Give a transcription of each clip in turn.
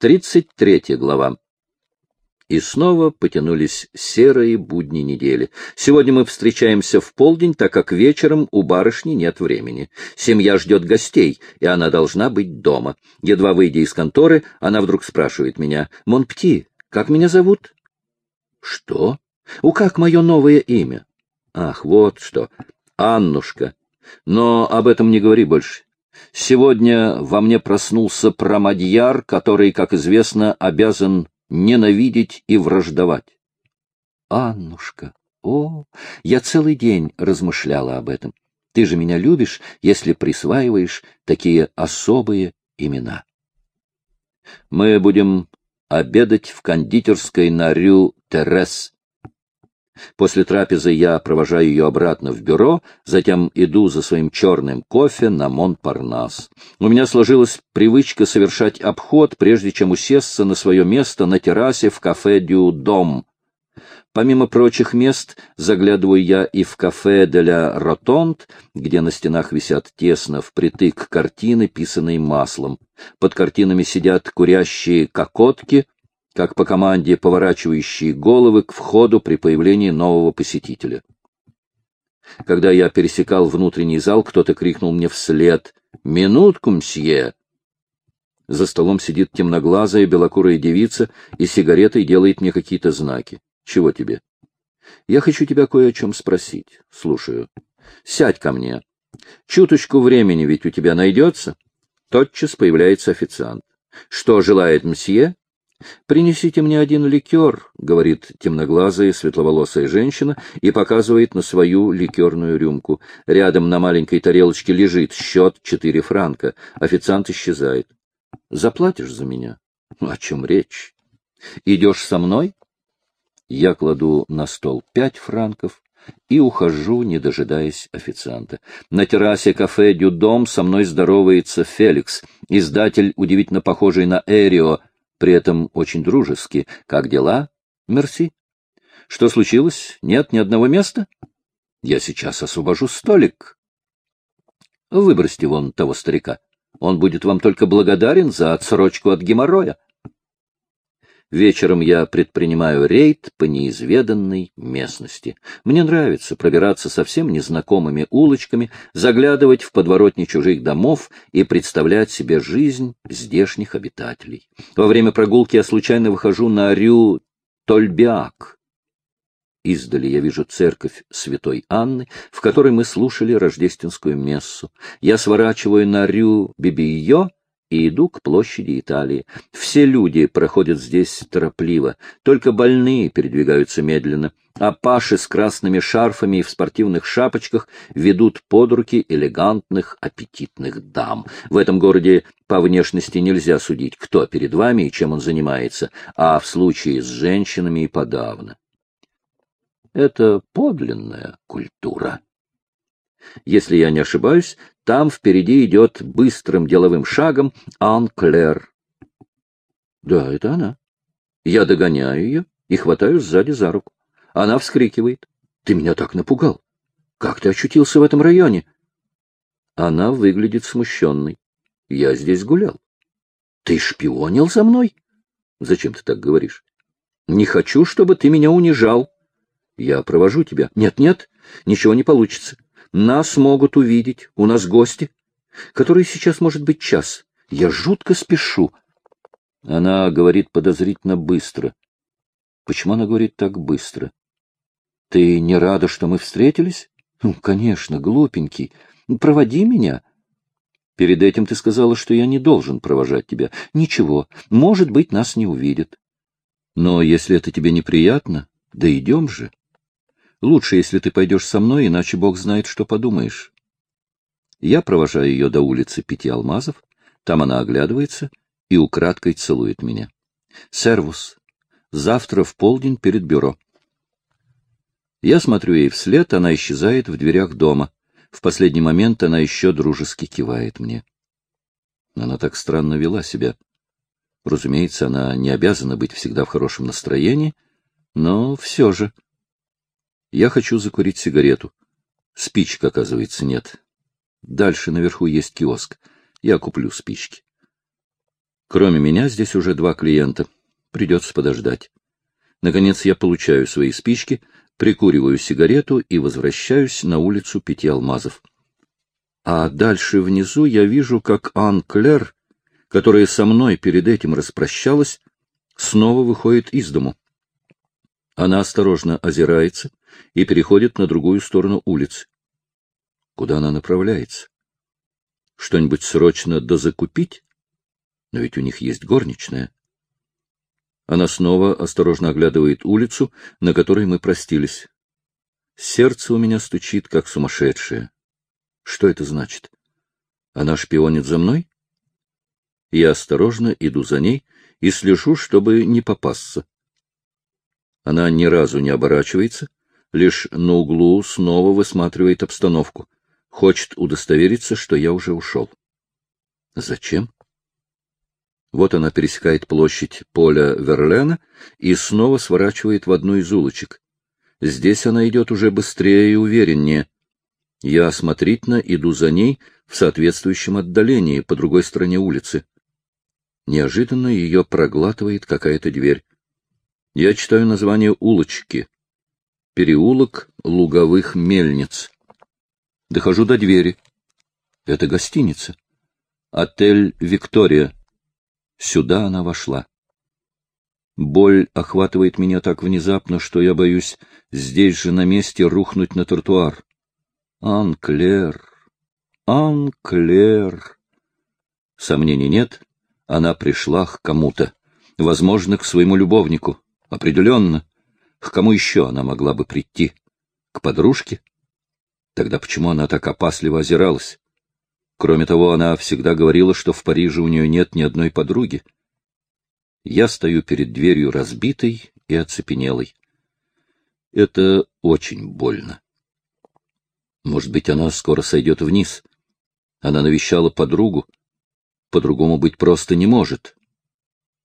Тридцать третья глава. И снова потянулись серые будни недели. Сегодня мы встречаемся в полдень, так как вечером у барышни нет времени. Семья ждет гостей, и она должна быть дома. Едва выйдя из конторы, она вдруг спрашивает меня, «Монпти, как меня зовут?» «Что? У как мое новое имя?» «Ах, вот что. Аннушка. Но об этом не говори больше. Сегодня во мне проснулся промадьяр, который, как известно, обязан ненавидеть и враждовать. Аннушка, о, я целый день размышляла об этом. Ты же меня любишь, если присваиваешь такие особые имена. Мы будем обедать в кондитерской на Рю Терес, После трапезы я провожаю ее обратно в бюро, затем иду за своим черным кофе на Монпарнас. У меня сложилась привычка совершать обход, прежде чем усесться на свое место на террасе в кафе «Дю Дом». Помимо прочих мест, заглядываю я и в кафе «Де ля Ротонд», где на стенах висят тесно впритык картины, писанные маслом. Под картинами сидят курящие кокотки — как по команде поворачивающие головы к входу при появлении нового посетителя. Когда я пересекал внутренний зал, кто-то крикнул мне вслед «Минутку, мсье!». За столом сидит темноглазая белокурая девица и сигаретой делает мне какие-то знаки. Чего тебе? Я хочу тебя кое о чем спросить. Слушаю. Сядь ко мне. Чуточку времени ведь у тебя найдется? Тотчас появляется официант. Что желает мсье? «Принесите мне один ликер», — говорит темноглазая светловолосая женщина и показывает на свою ликерную рюмку. Рядом на маленькой тарелочке лежит счет четыре франка. Официант исчезает. «Заплатишь за меня?» «О чем речь?» «Идешь со мной?» Я кладу на стол пять франков и ухожу, не дожидаясь официанта. На террасе кафе «Дюдом» со мной здоровается Феликс, издатель, удивительно похожий на Эрио, при этом очень дружески. «Как дела?» «Мерси». «Что случилось? Нет ни одного места?» «Я сейчас освобожу столик». «Выбросьте вон того старика. Он будет вам только благодарен за отсрочку от геморроя». Вечером я предпринимаю рейд по неизведанной местности. Мне нравится пробираться совсем незнакомыми улочками, заглядывать в подворотни чужих домов и представлять себе жизнь здешних обитателей. Во время прогулки я случайно выхожу на Рю Тольбиак. Издали я вижу церковь святой Анны, в которой мы слушали рождественскую мессу. Я сворачиваю на Рю Бибийо, и иду к площади Италии. Все люди проходят здесь торопливо, только больные передвигаются медленно, а паши с красными шарфами и в спортивных шапочках ведут под руки элегантных, аппетитных дам. В этом городе по внешности нельзя судить, кто перед вами и чем он занимается, а в случае с женщинами и подавно. Это подлинная культура. Если я не ошибаюсь, там впереди идет быстрым деловым шагом Ан Клэр. Да, это она. Я догоняю ее и хватаю сзади за руку. Она вскрикивает. Ты меня так напугал. Как ты очутился в этом районе? Она выглядит смущенной. Я здесь гулял. Ты шпионил за мной? Зачем ты так говоришь? Не хочу, чтобы ты меня унижал. Я провожу тебя. Нет-нет, ничего не получится. Нас могут увидеть, у нас гости. Который сейчас может быть час. Я жутко спешу. Она говорит подозрительно быстро. Почему она говорит так быстро? Ты не рада, что мы встретились? Ну, конечно, глупенький. Проводи меня. Перед этим ты сказала, что я не должен провожать тебя. Ничего, может быть, нас не увидят. Но если это тебе неприятно, да идем же. Лучше, если ты пойдешь со мной, иначе Бог знает, что подумаешь. Я провожаю ее до улицы Пяти Алмазов, там она оглядывается и украдкой целует меня. Сервус. Завтра в полдень перед бюро. Я смотрю ей вслед, она исчезает в дверях дома. В последний момент она еще дружески кивает мне. Она так странно вела себя. Разумеется, она не обязана быть всегда в хорошем настроении, но все же... Я хочу закурить сигарету. Спичек, оказывается, нет. Дальше наверху есть киоск. Я куплю спички. Кроме меня здесь уже два клиента. Придется подождать. Наконец я получаю свои спички, прикуриваю сигарету и возвращаюсь на улицу Пяти Алмазов. А дальше внизу я вижу, как Ан Клер, которая со мной перед этим распрощалась, снова выходит из дому. Она осторожно озирается и переходит на другую сторону улицы. Куда она направляется? Что-нибудь срочно дозакупить? Но ведь у них есть горничная. Она снова осторожно оглядывает улицу, на которой мы простились. Сердце у меня стучит, как сумасшедшее. Что это значит? Она шпионит за мной? Я осторожно иду за ней и слежу, чтобы не попасться. Она ни разу не оборачивается, лишь на углу снова высматривает обстановку, хочет удостовериться, что я уже ушел. Зачем? Вот она пересекает площадь поля Верлена и снова сворачивает в одну из улочек. Здесь она идет уже быстрее и увереннее. Я осмотрительно иду за ней в соответствующем отдалении, по другой стороне улицы. Неожиданно ее проглатывает какая-то дверь. Я читаю название улочки. Переулок Луговых мельниц. Дохожу до двери. Это гостиница. Отель «Виктория». Сюда она вошла. Боль охватывает меня так внезапно, что я боюсь здесь же на месте рухнуть на тротуар. Анклер, Анклер. Сомнений нет, она пришла к кому-то. Возможно, к своему любовнику. Определенно. К кому еще она могла бы прийти? К подружке? Тогда почему она так опасливо озиралась? Кроме того, она всегда говорила, что в Париже у нее нет ни одной подруги. Я стою перед дверью разбитой и оцепенелой. Это очень больно. Может быть, она скоро сойдет вниз. Она навещала подругу. По-другому быть просто не может.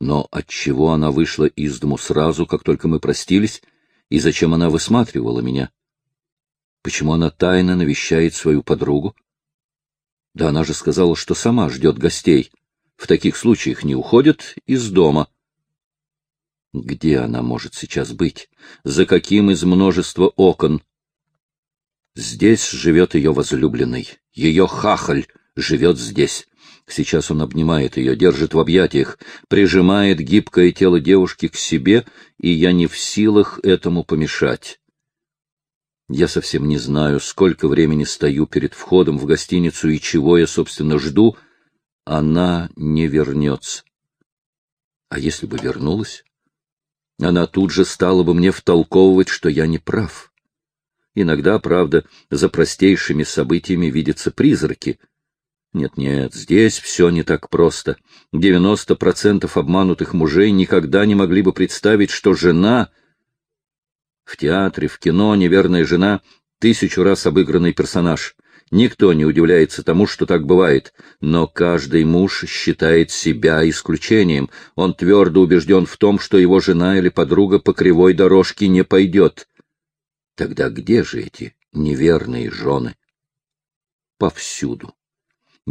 Но отчего она вышла из дому сразу, как только мы простились, и зачем она высматривала меня? Почему она тайно навещает свою подругу? Да она же сказала, что сама ждет гостей. В таких случаях не уходит из дома. Где она может сейчас быть? За каким из множества окон? Здесь живет ее возлюбленный. Ее хахаль живет здесь. Сейчас он обнимает ее, держит в объятиях, прижимает гибкое тело девушки к себе, и я не в силах этому помешать. Я совсем не знаю, сколько времени стою перед входом в гостиницу и чего я, собственно, жду. Она не вернется. А если бы вернулась? Она тут же стала бы мне втолковывать, что я не прав. Иногда, правда, за простейшими событиями видятся призраки. Нет-нет, здесь все не так просто. Девяносто процентов обманутых мужей никогда не могли бы представить, что жена в театре, в кино неверная жена — тысячу раз обыгранный персонаж. Никто не удивляется тому, что так бывает, но каждый муж считает себя исключением. Он твердо убежден в том, что его жена или подруга по кривой дорожке не пойдет. Тогда где же эти неверные жены? Повсюду.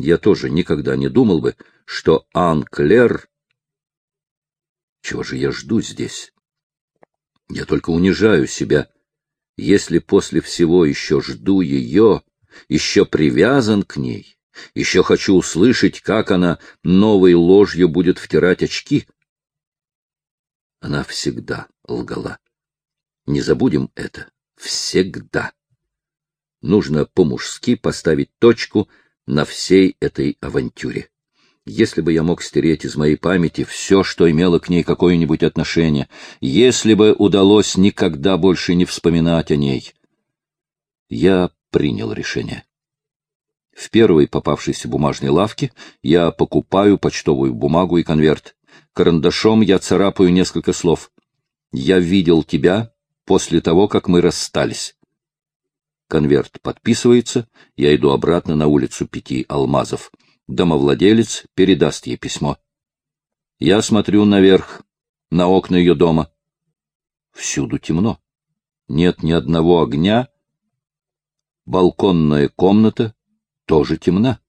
Я тоже никогда не думал бы, что Ан Клер... Чего же я жду здесь? Я только унижаю себя. Если после всего еще жду ее, еще привязан к ней, еще хочу услышать, как она новой ложью будет втирать очки. Она всегда лгала. Не забудем это. Всегда. Нужно по-мужски поставить точку на всей этой авантюре. Если бы я мог стереть из моей памяти все, что имело к ней какое-нибудь отношение, если бы удалось никогда больше не вспоминать о ней. Я принял решение. В первой попавшейся бумажной лавке я покупаю почтовую бумагу и конверт. Карандашом я царапаю несколько слов. «Я видел тебя после того, как мы расстались». Конверт подписывается, я иду обратно на улицу Пяти Алмазов. Домовладелец передаст ей письмо. Я смотрю наверх, на окна ее дома. Всюду темно. Нет ни одного огня. Балконная комната тоже темна.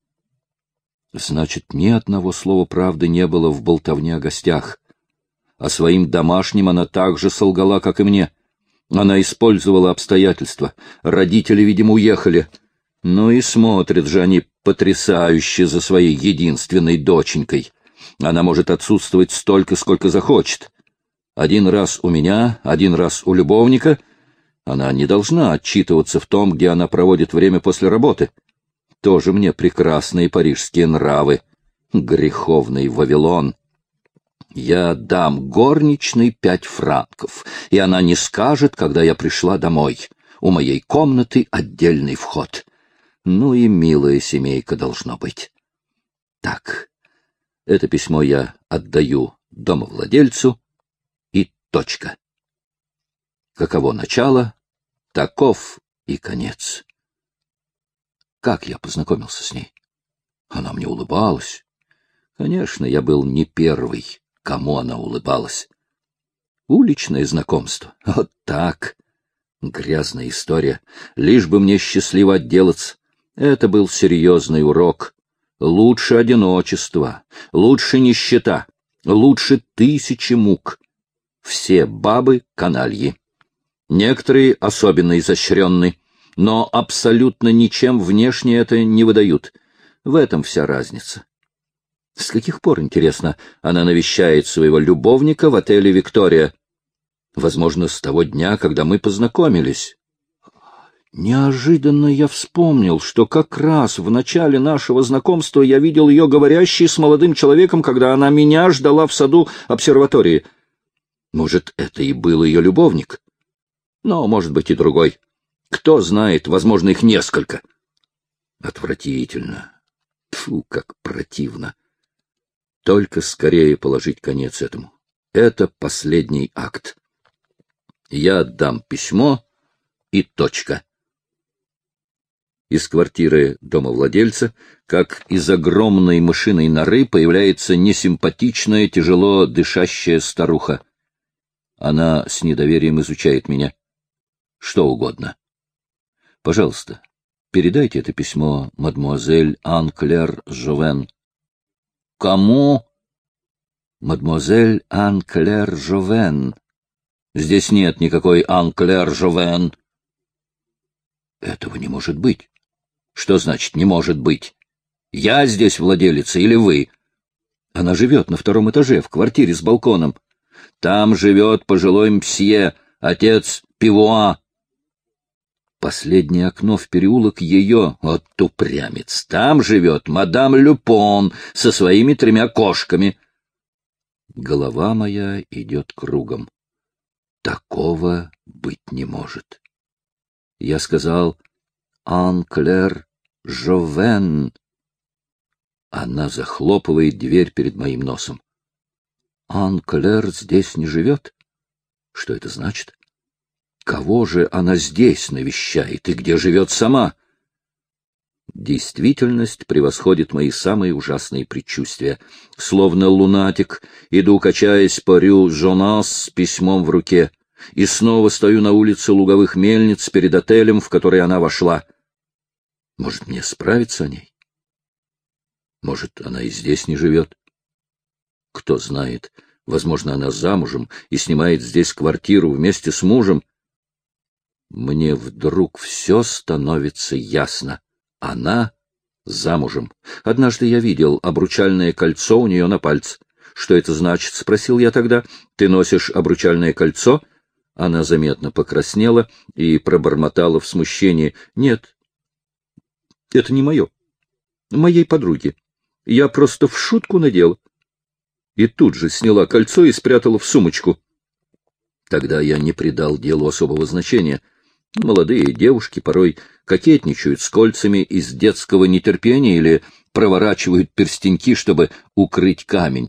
Значит, ни одного слова правды не было в болтовне о гостях. А своим домашним она так же солгала, как и мне. Она использовала обстоятельства. Родители, видимо, уехали. Ну и смотрят же они потрясающе за своей единственной доченькой. Она может отсутствовать столько, сколько захочет. Один раз у меня, один раз у любовника. Она не должна отчитываться в том, где она проводит время после работы тоже мне прекрасные парижские нравы. Греховный Вавилон. Я дам горничной пять франков, и она не скажет, когда я пришла домой. У моей комнаты отдельный вход. Ну и милая семейка должно быть. Так, это письмо я отдаю домовладельцу, и точка. Каково начало, таков и конец. Как я познакомился с ней? Она мне улыбалась. Конечно, я был не первый, кому она улыбалась. Уличное знакомство. Вот так. Грязная история. Лишь бы мне счастливо отделаться. Это был серьезный урок. Лучше одиночество, лучше нищета, лучше тысячи мук. Все бабы — канальи. Некоторые особенно изощренные но абсолютно ничем внешне это не выдают. В этом вся разница. С каких пор, интересно, она навещает своего любовника в отеле «Виктория»? Возможно, с того дня, когда мы познакомились. Неожиданно я вспомнил, что как раз в начале нашего знакомства я видел ее говорящей с молодым человеком, когда она меня ждала в саду обсерватории. Может, это и был ее любовник? Но, может быть, и другой. Кто знает, возможно, их несколько. Отвратительно. Фу, как противно. Только скорее положить конец этому. Это последний акт. Я отдам письмо и точка. Из квартиры домовладельца, как из огромной мышиной норы, появляется несимпатичная, тяжело дышащая старуха. Она с недоверием изучает меня. Что угодно. Пожалуйста, передайте это письмо мадмуазель Анклер Жовен. Кому? Мадмуазель Анклер Жовен. Здесь нет никакой Анклер Жовен. Этого не может быть. Что значит «не может быть»? Я здесь владелица или вы? Она живет на втором этаже, в квартире с балконом. Там живет пожилой мсье, отец Пивуа. Последнее окно в переулок ее, от упрямец. Там живет мадам Люпон со своими тремя кошками. Голова моя идет кругом. Такого быть не может. Я сказал «Анклер Жовен». Она захлопывает дверь перед моим носом. «Анклер здесь не живет?» Что это значит? Кого же она здесь навещает и где живет сама? Действительность превосходит мои самые ужасные предчувствия. Словно лунатик, иду, качаясь по рю Жонас с письмом в руке, и снова стою на улице луговых мельниц перед отелем, в который она вошла. Может, мне справиться о ней? Может, она и здесь не живет? Кто знает, возможно, она замужем и снимает здесь квартиру вместе с мужем, мне вдруг все становится ясно. Она замужем. Однажды я видел обручальное кольцо у нее на пальце. Что это значит? — спросил я тогда. — Ты носишь обручальное кольцо? Она заметно покраснела и пробормотала в смущении. — Нет, это не мое. Моей подруги. Я просто в шутку надела. И тут же сняла кольцо и спрятала в сумочку. Тогда я не придал делу особого значения. Молодые девушки порой кокетничают с кольцами из детского нетерпения или проворачивают перстеньки, чтобы укрыть камень.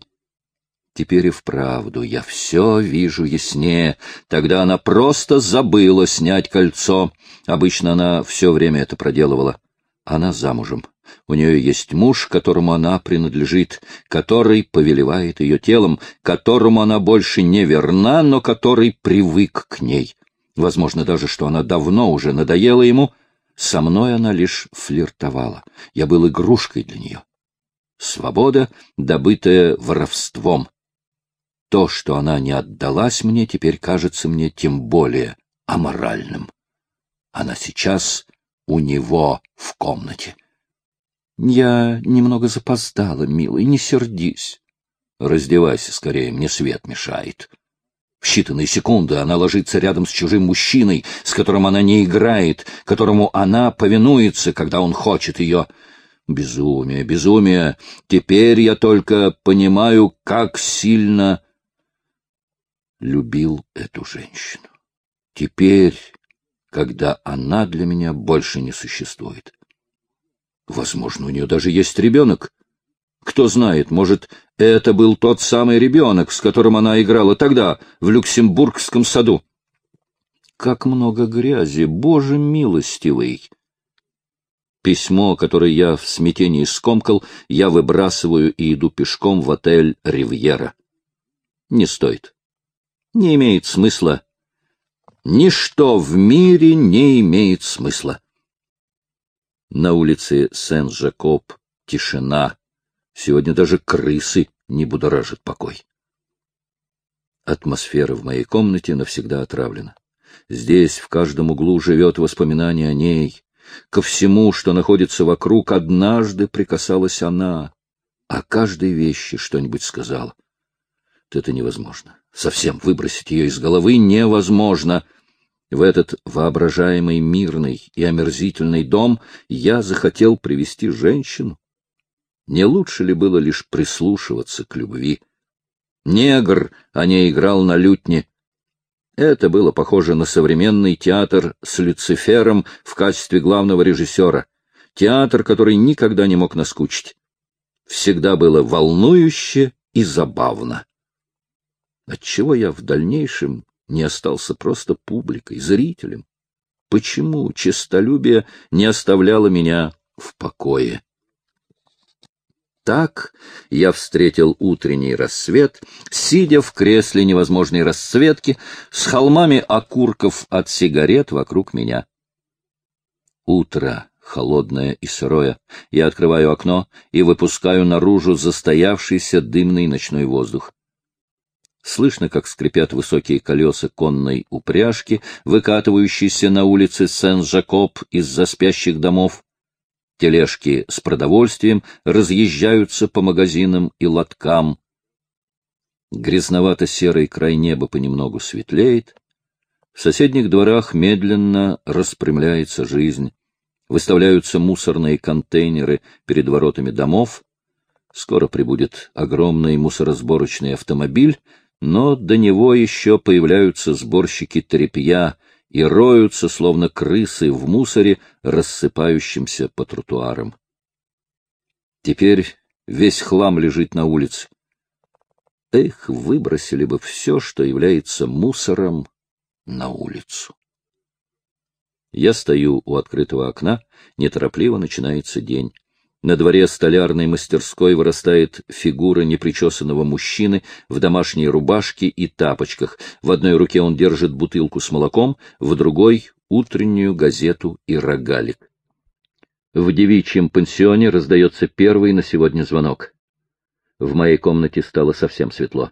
Теперь и вправду я все вижу яснее. Тогда она просто забыла снять кольцо. Обычно она все время это проделывала. Она замужем. У нее есть муж, которому она принадлежит, который повелевает ее телом, которому она больше не верна, но который привык к ней. Возможно даже, что она давно уже надоела ему. Со мной она лишь флиртовала. Я был игрушкой для нее. Свобода, добытая воровством. То, что она не отдалась мне, теперь кажется мне тем более аморальным. Она сейчас у него в комнате. Я немного запоздала, милый, не сердись. Раздевайся скорее, мне свет мешает. В считанные секунды она ложится рядом с чужим мужчиной, с которым она не играет, которому она повинуется, когда он хочет ее. Безумие, безумие. Теперь я только понимаю, как сильно любил эту женщину. Теперь, когда она для меня больше не существует. Возможно, у нее даже есть ребенок. Кто знает, может, это был тот самый ребенок, с которым она играла тогда, в Люксембургском саду. Как много грязи, Боже милостивый! Письмо, которое я в смятении скомкал, я выбрасываю и иду пешком в отель «Ривьера». Не стоит. Не имеет смысла. Ничто в мире не имеет смысла. На улице Сен-Жакоб тишина. Сегодня даже крысы не будоражат покой. Атмосфера в моей комнате навсегда отравлена. Здесь в каждом углу живет воспоминание о ней. Ко всему, что находится вокруг, однажды прикасалась она. О каждой вещи что-нибудь сказала. Это невозможно. Совсем выбросить ее из головы невозможно. В этот воображаемый мирный и омерзительный дом я захотел привести женщину. Не лучше ли было лишь прислушиваться к любви? Негр а не играл на лютне. Это было похоже на современный театр с Люцифером в качестве главного режиссера. Театр, который никогда не мог наскучить. Всегда было волнующе и забавно. Отчего я в дальнейшем не остался просто публикой, зрителем? Почему честолюбие не оставляло меня в покое? Так я встретил утренний рассвет, сидя в кресле невозможной расцветки, с холмами окурков от сигарет вокруг меня. Утро холодное и сырое. Я открываю окно и выпускаю наружу застоявшийся дымный ночной воздух. Слышно, как скрипят высокие колеса конной упряжки, выкатывающиеся на улице Сен-Жакоб из-за спящих домов. Тележки с продовольствием разъезжаются по магазинам и лоткам. Грязновато-серый край неба понемногу светлеет. В соседних дворах медленно распрямляется жизнь. Выставляются мусорные контейнеры перед воротами домов. Скоро прибудет огромный мусоросборочный автомобиль, но до него еще появляются сборщики тряпья и роются, словно крысы в мусоре, рассыпающемся по тротуарам. Теперь весь хлам лежит на улице. Эх, выбросили бы все, что является мусором, на улицу. Я стою у открытого окна, неторопливо начинается день. На дворе столярной мастерской вырастает фигура непричесанного мужчины в домашней рубашке и тапочках. В одной руке он держит бутылку с молоком, в другой — утреннюю газету и рогалик. В девичьем пансионе раздается первый на сегодня звонок. В моей комнате стало совсем светло.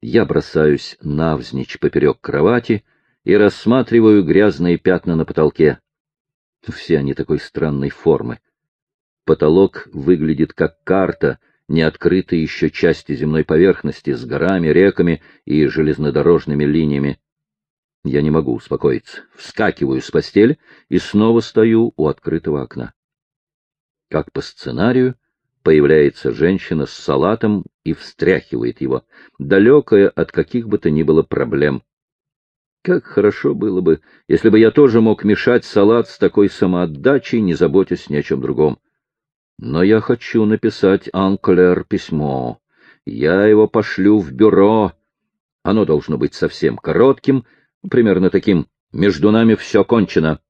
Я бросаюсь навзничь поперек кровати и рассматриваю грязные пятна на потолке. Все они такой странной формы Потолок выглядит как карта, не открытые еще части земной поверхности с горами, реками и железнодорожными линиями. Я не могу успокоиться. Вскакиваю с постели и снова стою у открытого окна. Как по сценарию, появляется женщина с салатом и встряхивает его, далекая от каких бы то ни было проблем. Как хорошо было бы, если бы я тоже мог мешать салат с такой самоотдачей, не заботясь ни о чем другом. Но я хочу написать Анклер письмо. Я его пошлю в бюро. Оно должно быть совсем коротким, примерно таким «Между нами все кончено».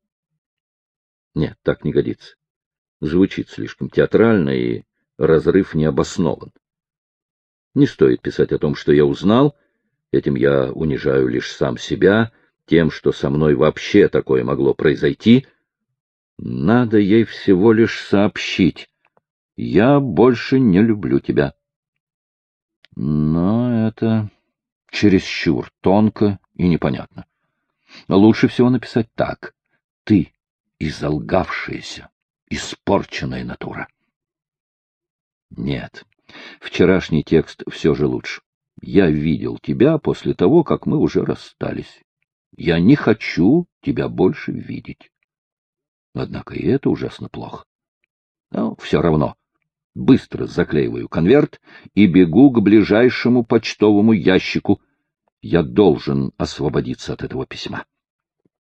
Нет, так не годится. Звучит слишком театрально, и разрыв не обоснован. Не стоит писать о том, что я узнал. Этим я унижаю лишь сам себя, тем, что со мной вообще такое могло произойти. Надо ей всего лишь сообщить, Я больше не люблю тебя. Но это чересчур тонко и непонятно. Лучше всего написать так. Ты изолгавшаяся, испорченная натура. Нет, вчерашний текст все же лучше. Я видел тебя после того, как мы уже расстались. Я не хочу тебя больше видеть. Однако и это ужасно плохо. Но все равно. Быстро заклеиваю конверт и бегу к ближайшему почтовому ящику. Я должен освободиться от этого письма.